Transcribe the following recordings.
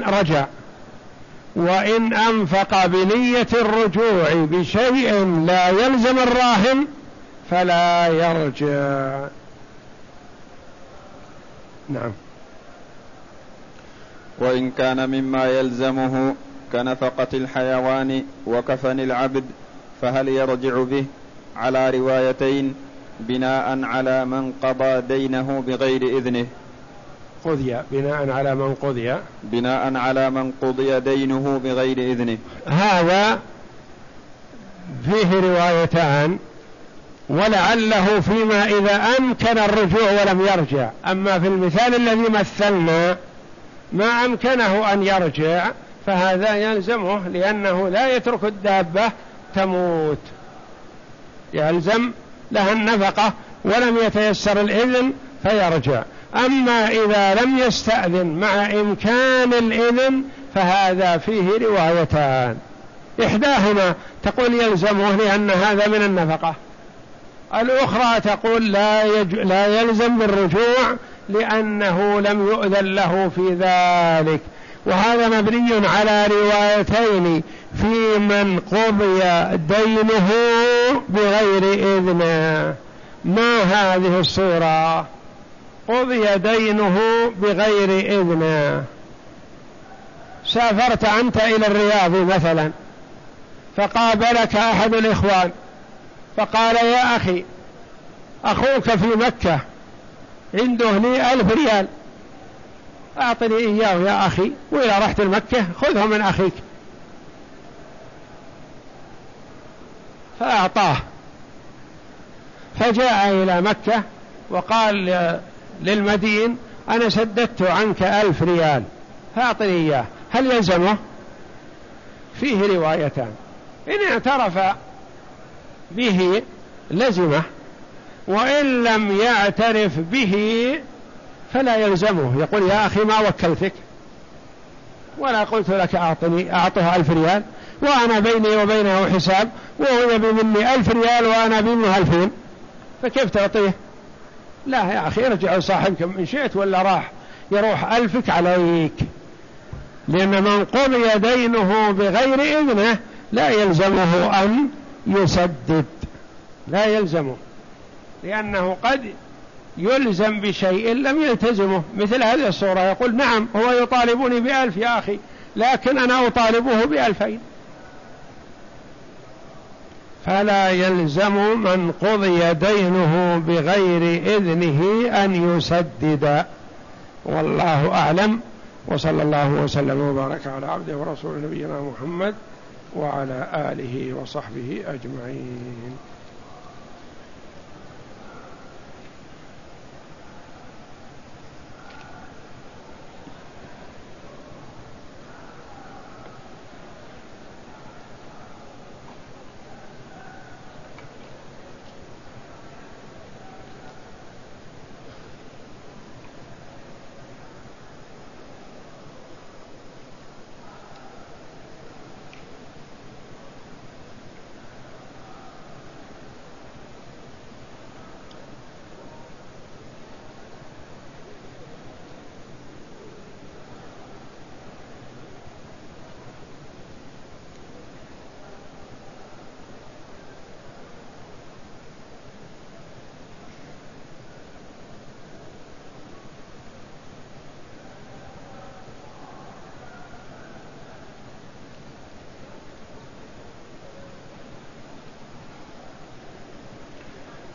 رجع وإن أنفق بنية الرجوع بشيء لا يلزم الراهن فلا يرجع. نعم. وإن كان مما يلزمه كنفقة الحيوان وكفن العبد فهل يرجع به؟ على روايتين بناء على من قضى دينه بغير إذنه. قضي بناء على من قضي. بناء على من قضي دينه بغير إذنه. هذا فيه روايتان ولعله فيما إذا أمكن الرجوع ولم يرجع. أما في المثال الذي مثلنا ما أمكنه أن يرجع فهذا يلزمه لأنه لا يترك الدابة تموت. يلزم لها النفقة ولم يتيسر الإذن فيرجع. أما إذا لم يستأذن مع إمكان الإذن فهذا فيه روايتان. إحداهما تقول يلزمه لأن هذا من النفقة. الأخرى تقول لا, يج... لا يلزم بالرجوع لأنه لم يؤذن له في ذلك. وهذا مبني على روايتين في من قضي دينه بغير إذنه. ما هذه الصورة؟ قضي دينه بغير إذنه. سافرت أنت إلى الرياض مثلا فقابلك أحد الإخوان فقال يا أخي أخوك في مكة عنده لي ألف ريال. أعطني إياه يا أخي وإذا رحت المكة خذه من أخيك. فأعطاه. فجاء إلى مكة وقال للمدين أنا سددت عنك ألف ريال. فأعطني إياه. هل يلزمه؟ فيه روايتان. إن اعترف به لزمه وإن لم يعترف به فلا يلزمه. يقول يا أخي ما وكلتك. ولا قلت لك أعطني أعطه ألف ريال. وأنا بيني وبينه حساب وهو يبي مني ألف ريال وأنا منه ألفين. فكيف تعطيه؟ لا يا أخي ارجع لصاحبك من شئت ولا راح يروح ألفك عليك. لأن من قضي دينه بغير إذنه لا يلزمه أن يسدد. لا يلزمه لأنه قد يلزم بشيء لم يلتزمه. مثل هذه الصورة يقول نعم هو يطالبني بألف يا أخي لكن أنا أطالبه بألفين. فلا يلزم من قضي دينه بغير إذنه أن يسدد. والله أعلم. وصلى الله وسلم وبارك على عبده ورسول نبينا محمد وعلى آله وصحبه أجمعين.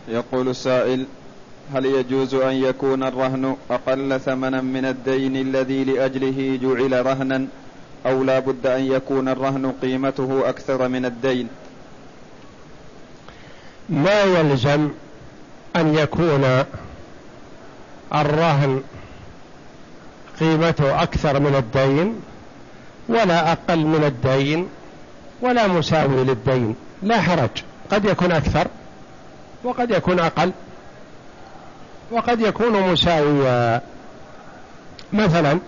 يقول السائل هل يجوز أن يكون الرهن أقل ثمنا من الدين الذي لأجله جعل رهنا أو لا بد أن يكون الرهن قيمته أكثر من الدين؟ ما يلزم أن يكون الرهن قيمته أكثر من الدين ولا أقل من الدين ولا مساوي للدين. لا حرج قد يكون أكثر. وقد يكون أقل. وقد يكون مساويا. مثلا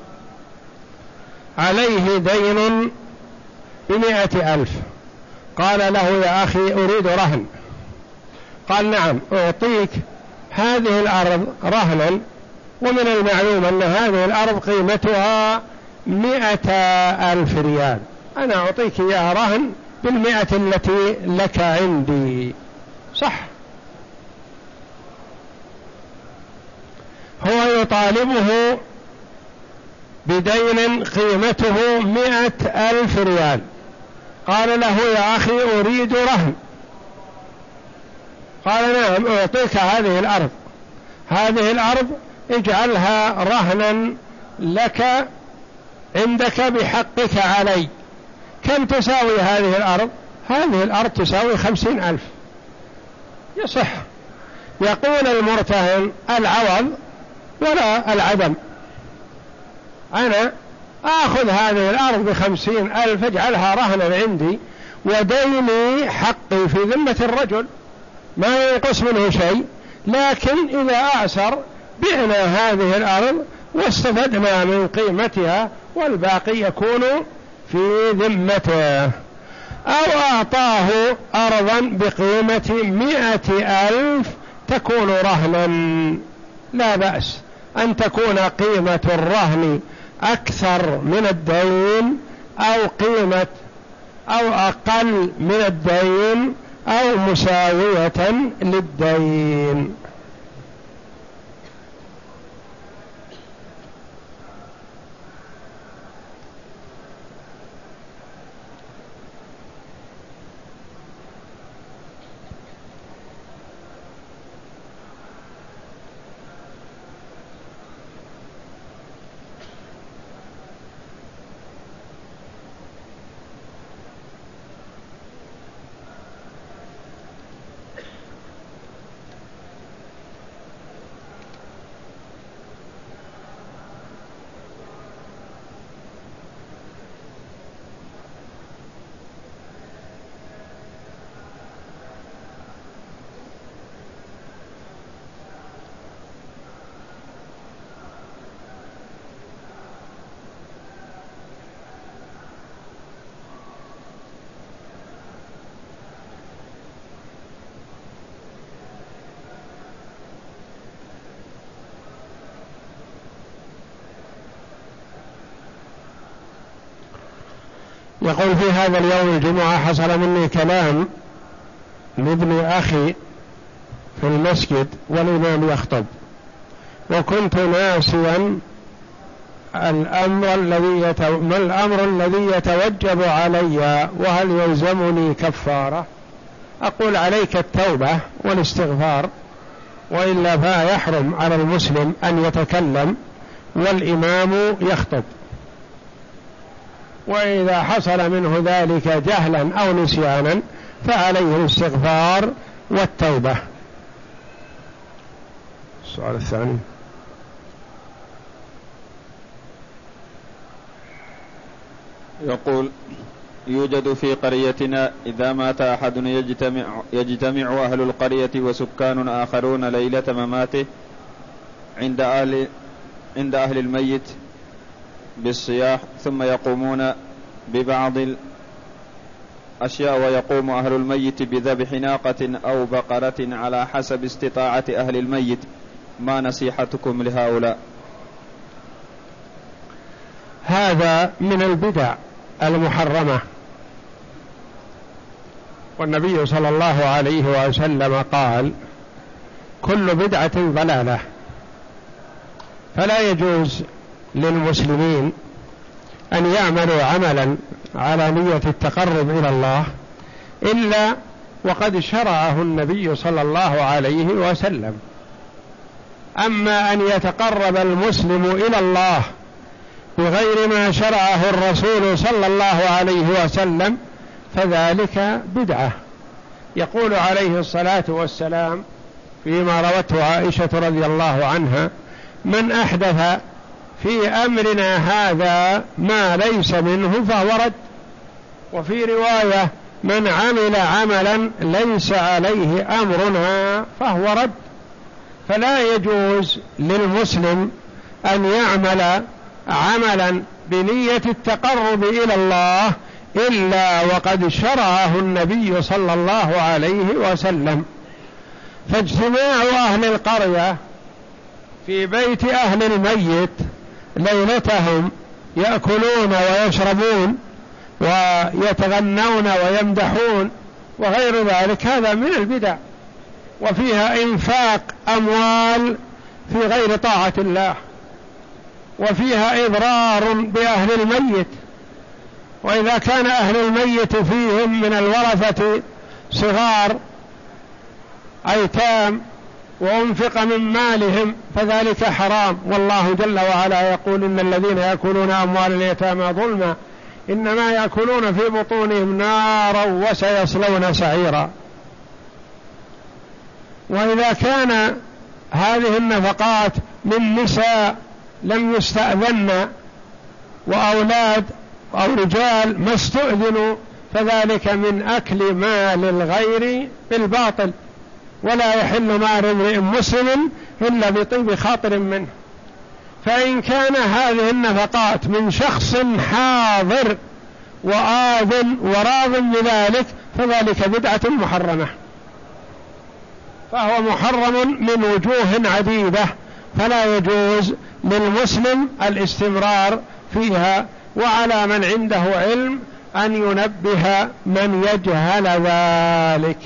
عليه دين بمائة ألف. قال له يا أخي أريد رهن. قال نعم أعطيك هذه الأرض رهنا ومن المعلوم أن هذه الأرض قيمتها مئة ألف ريال. أنا أعطيك إياها رهن بالمئة التي لك عندي. صح. هو يطالبه بدين قيمته مئة ألف ريال. قال له يا أخي أريد رهن. قال نعم أعطيك هذه الأرض. هذه الأرض اجعلها رهنا لك عندك بحقك علي. كم تساوي هذه الأرض؟ هذه الأرض تساوي خمسين ألف. يصح. يقول المرتهن العوض ولا العدم. أنا آخذ هذه الأرض بخمسين ألف أجعلها رهنا عندي وديني حقي في ذمة الرجل. ما ينقص منه شيء. لكن إذا أعسر بعنا هذه الأرض واستفدنا من قيمتها والباقي يكون في ذمته. أو أعطاه أرضا بقيمة مئة ألف تكون رهنا. لا بأس. أن تكون قيمة الرهن أكثر من الدين أو قيمة أو أقل من الدين أو مساوية للدين. يقول في هذا اليوم الجمعة حصل مني كلام لابن أخي في المسجد والإمام يخطب. وكنت ناسيا الأمر الذي يتو... ما الأمر الذي يتوجب علي وهل يلزمني كفارة؟ أقول عليك التوبة والاستغفار وإلا فيحرم على المسلم أن يتكلم والإمام يخطب. وإذا حصل منه ذلك جهلا أو نسيانا فعليه الاستغفار والتوبة. السؤال الثاني. يقول يوجد في قريتنا إذا مات أحد يجتمع, يجتمع أهل القرية وسكان آخرون ليلة مماته عند أهل عند أهل الميت بالصياح ثم يقومون ببعض الأشياء ويقوم أهل الميت بذبح ناقة أو بقرة على حسب استطاعة أهل الميت. ما نصيحتكم لهؤلاء؟ هذا من البدع المحرمة. والنبي صلى الله عليه وسلم قال كل بدعة ضلالة. فلا يجوز للمسلمين أن يعملوا عملا على نية التقرب إلى الله إلا وقد شرعه النبي صلى الله عليه وسلم. أما أن يتقرب المسلم إلى الله بغير ما شرعه الرسول صلى الله عليه وسلم فذلك بدعة. يقول عليه الصلاة والسلام فيما روته عائشة رضي الله عنها من أحدث في أمرنا هذا ما ليس منه فهو رد. وفي رواية من عمل عملا ليس عليه أمرنا فهو رد. فلا يجوز للمسلم أن يعمل عملا بنية التقرب إلى الله إلا وقد شرعه النبي صلى الله عليه وسلم. فاجتماع أهل القرية في بيت أهل الميت ليلتهم يأكلون ويشربون ويتغنون ويمدحون وغير ذلك هذا من البدع. وفيها إنفاق أموال في غير طاعة الله. وفيها إضرار بأهل الميت. وإذا كان أهل الميت فيهم من الورثة صغار أيتام وأنفق من مالهم فذلك حرام. والله جل وعلا يقول إن الذين يأكلون أموال اليتامى ظلما إنما يأكلون في بطونهم نارا وسيصلون سعيرا. وإذا كان هذه النفقات من نساء لم يستأذن وأولاد أو رجال ما استؤذنوا فذلك من أكل مال الغير بالباطل. ولا يحل مال امرئ مسلم إلا بطيب خاطر منه. فإن كان هذه النفقات من شخص حاضر وآذن وراض بذلك فذلك بدعة محرمة. فهو محرم من وجوه عديدة فلا يجوز للمسلم الاستمرار فيها وعلى من عنده علم أن ينبه من يجهل ذلك.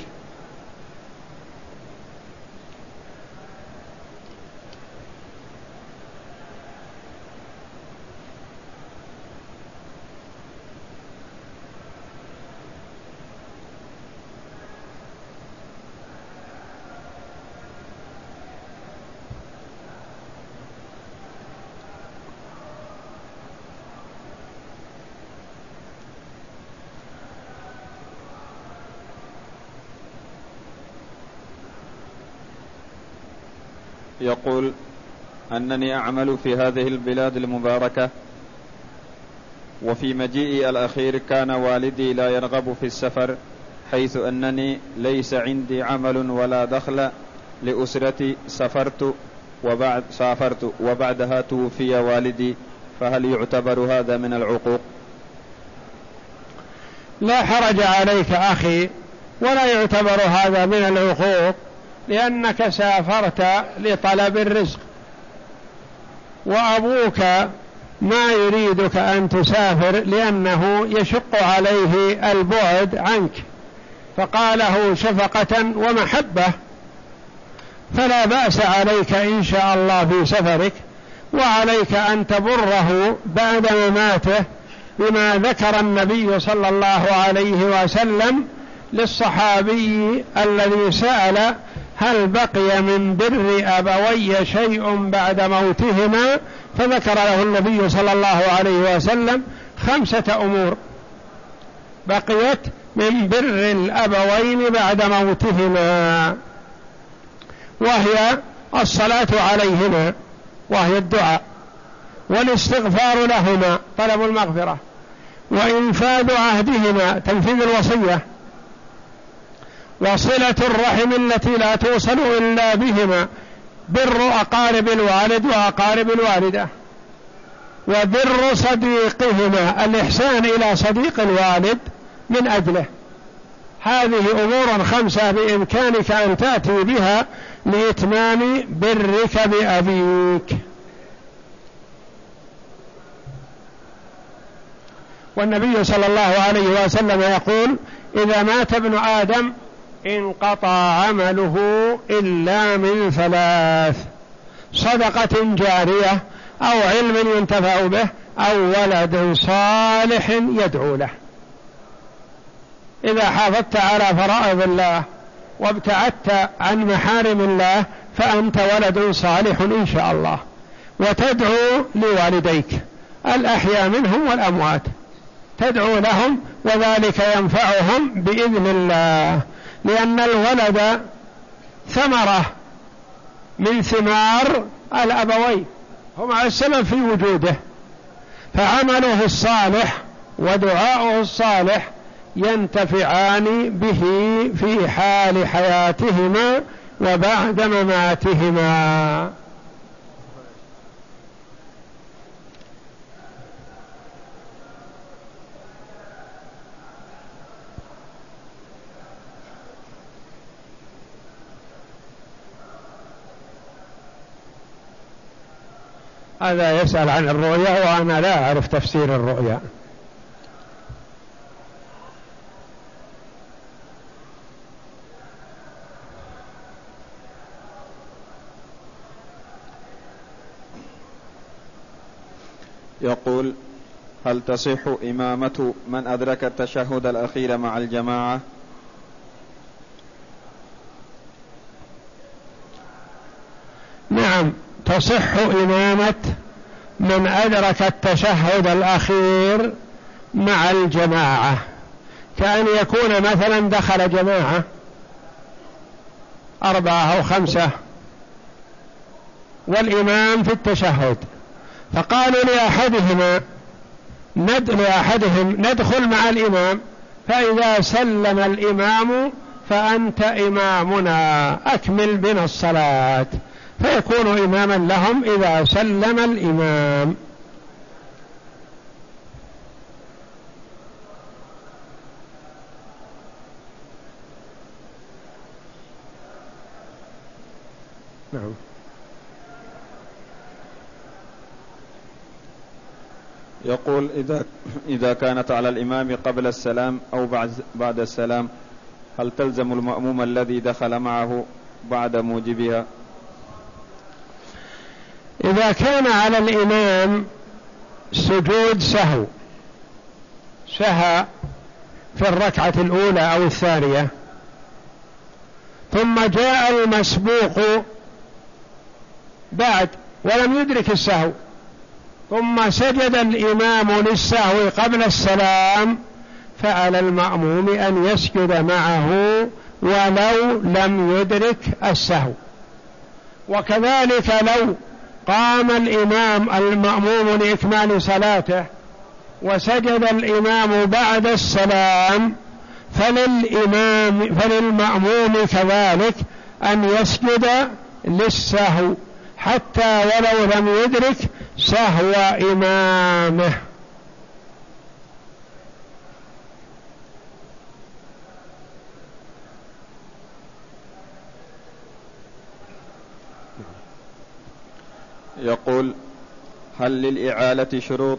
يقول أنني أعمل في هذه البلاد المباركة وفي مجيئي الأخير كان والدي لا يرغب في السفر حيث أنني ليس عندي عمل ولا دخل لأسرتي سافرت وبعد سافرت وبعدها توفي والدي فهل يعتبر هذا من العقوق؟ لا حرج عليك أخي ولا يعتبر هذا من العقوق. لأنك سافرت لطلب الرزق. وأبوك ما يريدك أن تسافر لأنه يشق عليه البعد عنك. فقاله شفقة ومحبة فلا بأس عليك إن شاء الله في سفرك وعليك أن تبره بعد مماته بما ذكر النبي صلى الله عليه وسلم للصحابي الذي سأل هل بقي من بر أبوي شيء بعد موتهما؟ فذكر له النبي صلى الله عليه وسلم خمسة أمور. بقيت من بر الأبوين بعد موتهما. وهي الصلاة عليهما وهي الدعاء والاستغفار لهما طلب المغفرة وإنفاذ عهدهما تنفيذ الوصية. وصلة الرحم التي لا توصل إلا بهما بر أقارب الوالد وأقارب الوالدة وبر صديقهما الإحسان إلى صديق الوالد من أجله. هذه أمور خمسة بإمكانك أن تأتي بها لإتمام برك بأبيك. والنبي صلى الله عليه وسلم يقول إذا مات ابن آدم انقطع عمله إلا من ثلاث صدقة جارية أو علم ينتفع به أو ولد صالح يدعو له. إذا حافظت على فرائض الله وابتعدت عن محارم الله فأنت ولد صالح إن شاء الله وتدعو لوالديك. الأحياء منهم والأموات. تدعو لهم وذلك ينفعهم بإذن الله. لأن الولد ثمرة من ثمار الأبوين هما السبب في وجوده. فعمله الصالح ودعاؤه الصالح ينتفعان به في حال حياتهما وبعد مماتهما. هذا يسأل عن الرؤيا وأنا لا أعرف تفسير الرؤيا. يقول هل تصح إمامة من أدرك التشهد الأخير مع الجماعة نعم تصح إمامة من أدرك التشهد الأخير مع الجماعة. كأن يكون مثلا دخل جماعة أربعة أو خمسة والإمام في التشهد. فقالوا لأحدهما ند لأحدهم ندخل مع الإمام فإذا سلم الإمام فأنت إمامنا أكمل بنا الصلاة. فيكون إماما لهم إذا سلم الإمام نعم يقول إذا إذا كانت على الإمام قبل السلام أو بعد بعد السلام هل تلزم المأموم الذي دخل معه بعد موجبها؟ إذا كان على الإمام سجود سهو سهى في الركعة الأولى أو الثانية ثم جاء المسبوق بعد ولم يدرك السهو ثم سجد الإمام للسهو قبل السلام فعلى المأموم أن يسجد معه ولو لم يدرك السهو. وكذلك لو قام الإمام المأموم لإكمال صلاته وسجد الإمام بعد السلام فللإمام فللمأموم كذلك أن يسجد للسهو حتى ولو لم يدرك سهو إمامه. يقول هل للإعالة شروط؟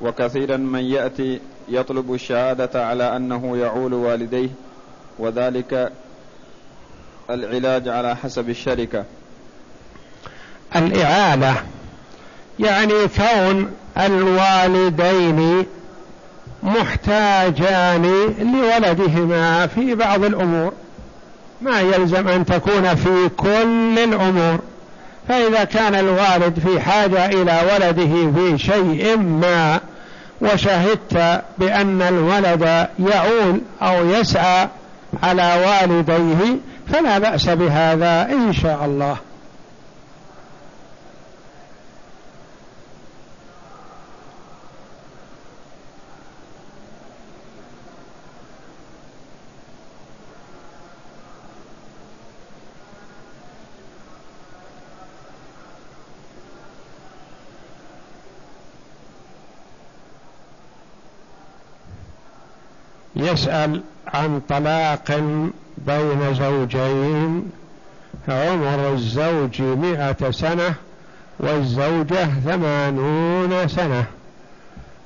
وكثيرا من يأتي يطلب الشهادة على أنه يعول والديه وذلك العلاج على حسب الشركة. الإعالة يعني كون الوالدين محتاجان لولدهما في بعض الأمور. ما يلزم أن تكون في كل الأمور. فإذا كان الوالد في حاجة إلى ولده في شيء ما وشهدت بأن الولد يعول أو يسعى على والديه فلا بأس بهذا إن شاء الله. يسأل عن طلاق بين زوجين. عمر الزوج مئة سنة والزوجة ثمانون سنة.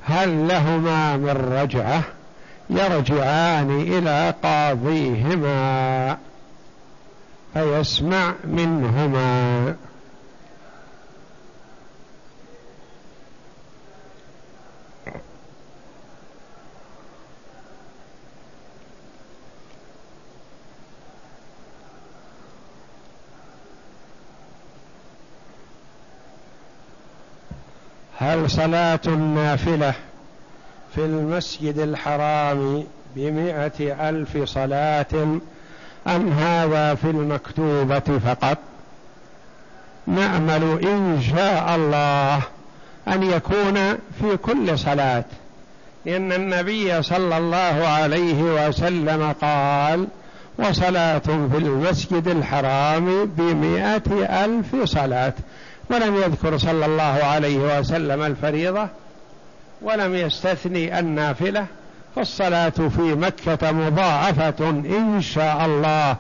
هل لهما من رجعة؟ يرجعان إلى قاضيهما. فيسمع منهما هل صلاة النافلة في المسجد الحرام بمئة ألف صلاة أم هذا في المكتوبة فقط؟ نأمل إن شاء الله أن يكون في كل صلاة. لأن النبي صلى الله عليه وسلم قال وصلاة في المسجد الحرام بمئة ألف صلاة. ولم يذكر صلى الله عليه وسلم الفريضة ولم يستثني النافلة فالصلاة في مكة مضاعفة إن شاء الله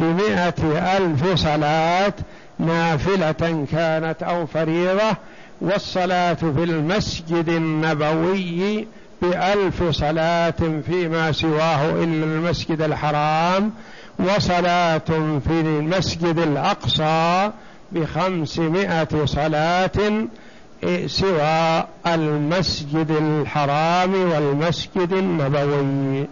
بمائة ألف صلاة نافلة كانت أو فريضة والصلاة في المسجد النبوي بألف صلاة فيما سواه إلا المسجد الحرام وصلاة في المسجد الأقصى بخمسمائة صلاة سوى المسجد الحرام والمسجد النبوي.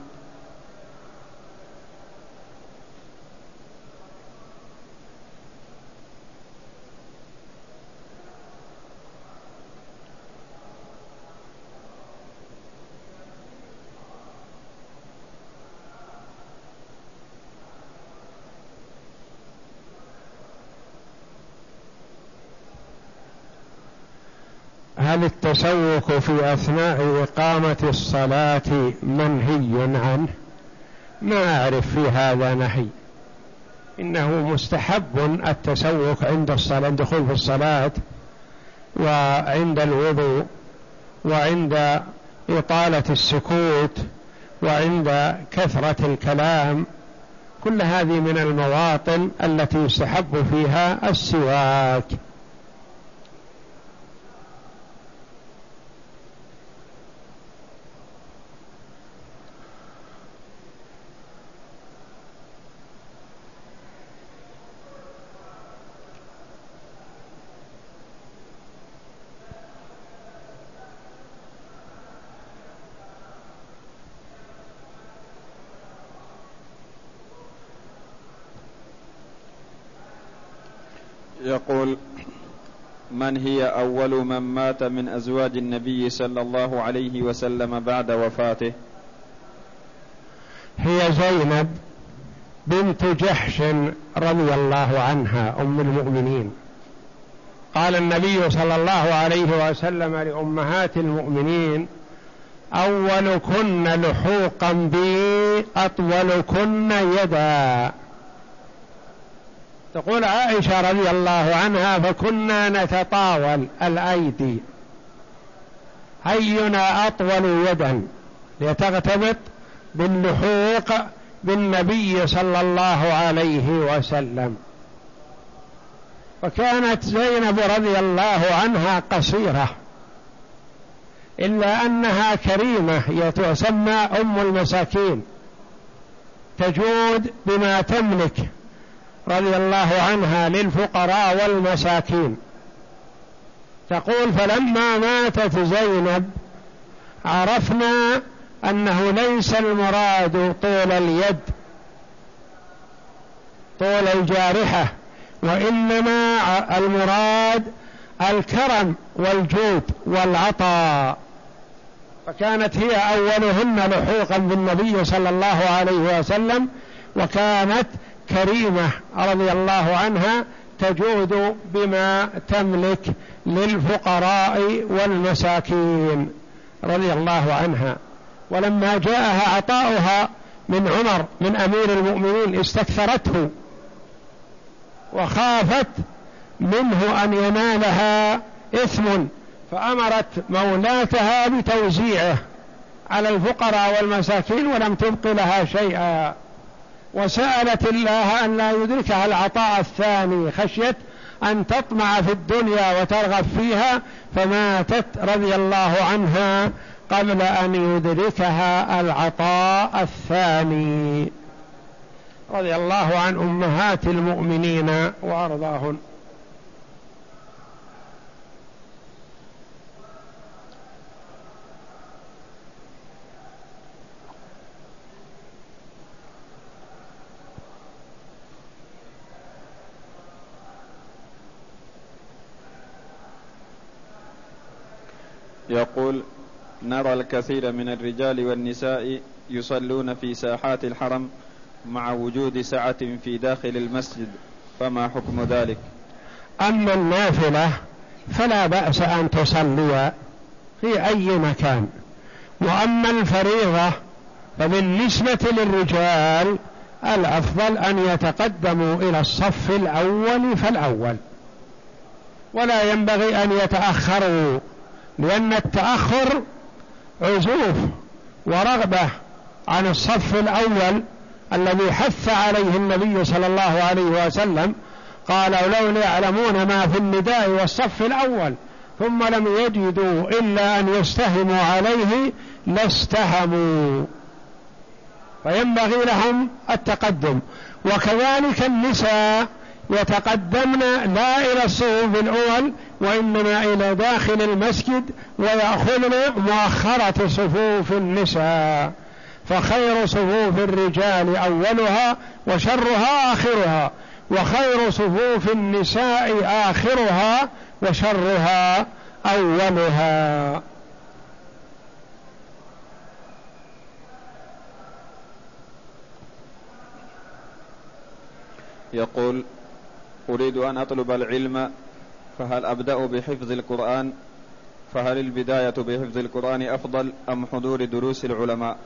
هل التسوق في أثناء إقامة الصلاة منهي عنه؟ ما أعرف في هذا نهي. إنه مستحب التسوق عند الصلاة الدخول في الصلاة وعند الوضوء وعند إطالة السكوت وعند كثرة الكلام. كل هذه من المواطن التي يستحب فيها السواك. يقول من هي أول من مات من أزواج النبي صلى الله عليه وسلم بعد وفاته؟ هي زينب بنت جحش رضي الله عنها أم المؤمنين. قال النبي صلى الله عليه وسلم لأمهات المؤمنين أولكن لحوقا بي أطولكن يدا. تقول عائشة رضي الله عنها فكنا نتطاول الأيدي. أينا أطول يدا لتغتبط باللحوق بالنبي صلى الله عليه وسلم. وكانت زينب رضي الله عنها قصيرة إلا أنها كريمة تسمى أم المساكين تجود بما تملك. رضي الله عنها للفقراء والمساكين. تقول فلما ماتت زينب عرفنا أنه ليس المراد طول اليد طول الجارحة وإنما المراد الكرم والجود والعطاء. فكانت هي أولهن لحوقا بالنبي صلى الله عليه وسلم وكانت كريمة رضي الله عنها تجود بما تملك للفقراء والمساكين رضي الله عنها. ولما جاءها عطاؤها من عمر من أمير المؤمنين استكثرته وخافت منه أن ينالها إثم فأمرت مولاتها بتوزيعه على الفقراء والمساكين ولم تبق لها شيئا. وسألت الله أن لا يدركها العطاء الثاني خشيت أن تطمع في الدنيا وترغب فيها فماتت رضي الله عنها قبل أن يدركها العطاء الثاني. رضي الله عن أمهات المؤمنين وأرضاهن. يقول نرى الكثير من الرجال والنساء يصلون في ساحات الحرم مع وجود سعة في داخل المسجد فما حكم ذلك؟ أما النافلة فلا بأس أن تصلي في أي مكان. وأما الفريضة فبالنسبة للرجال الأفضل أن يتقدموا إلى الصف الأول فالأول. ولا ينبغي أن يتأخروا لأن التأخر عزوف ورغبة عن الصف الأول الذي حث عليه النبي صلى الله عليه وسلم قال لو يعلمون ما في النداء والصف الأول ثم لم يجدوا إلا أن يستهموا عليه لاستهموا. فينبغي لهم التقدم. وكذلك النساء يتقدمن لا إلى الصفوف الأول وإنما إلى داخل المسجد ويأخذن مؤخرة صفوف النساء فخير صفوف الرجال أولها وشرها آخرها وخير صفوف النساء آخرها وشرها أولها. يقول أريد أن أطلب العلم فهل أبدأ بحفظ القرآن؟ فهل البداية بحفظ القرآن أفضل أم حضور دروس العلماء؟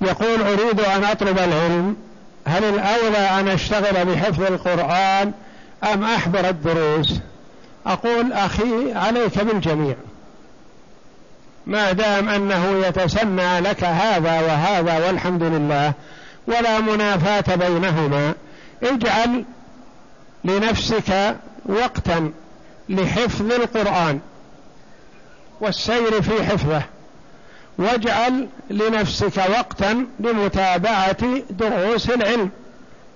يقول أريد أن أطلب العلم. هل الأولى أن أشتغل بحفظ القرآن أم أحضر الدروس؟ أقول أخي عليك بالجميع. ما دام أنه يتسنى لك هذا وهذا والحمد لله ولا منافاة بينهما. اجعل لنفسك وقتا لحفظ القرآن والسير في حفظه واجعل لنفسك وقتا لمتابعة دروس العلم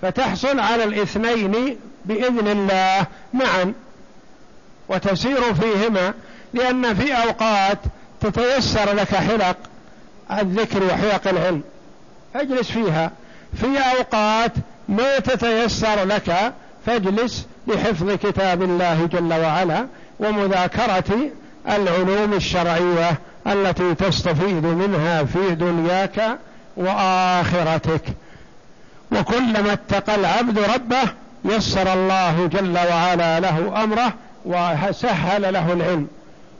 فتحصل على الاثنين بإذن الله معا. وتسير فيهما لأن في أوقات تتيسر لك حلق الذكر وحلق العلم. اجلس فيها. في أوقات ما تتيسر لك فاجلس لحفظ كتاب الله جل وعلا ومذاكرة العلوم الشرعية التي تستفيد منها في دنياك وآخرتك. وكلما اتقى العبد ربه يسر الله جل وعلا له أمره وسهل له العلم.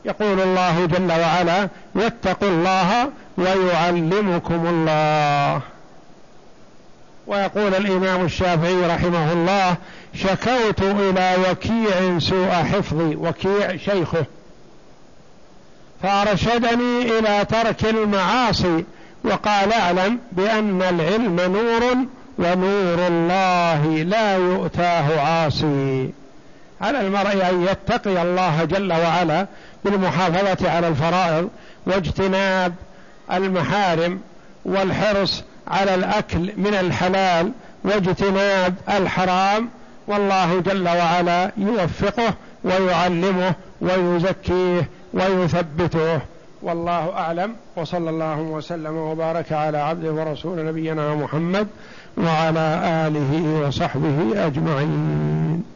يقول الله جل وعلا واتقوا الله ويعلمكم الله. ويقول الإمام الشافعي رحمه الله شكوت إلى وكيع سوء حفظي وكيع شيخه. فأرشدني إلى ترك المعاصي وقال أعلم بأن العلم نور ونور الله لا يؤتاه عاصي. على المرء أن يتقي الله جل وعلا بالمحافظة على الفرائض واجتناب المحارم والحرص على الأكل من الحلال واجتناب الحرام والله جل وعلا يوفقه ويعلمه ويزكيه ويثبته. والله أعلم وصلى الله وسلم وبارك على عبده ورسول نبينا محمد وعلى آله وصحبه أجمعين.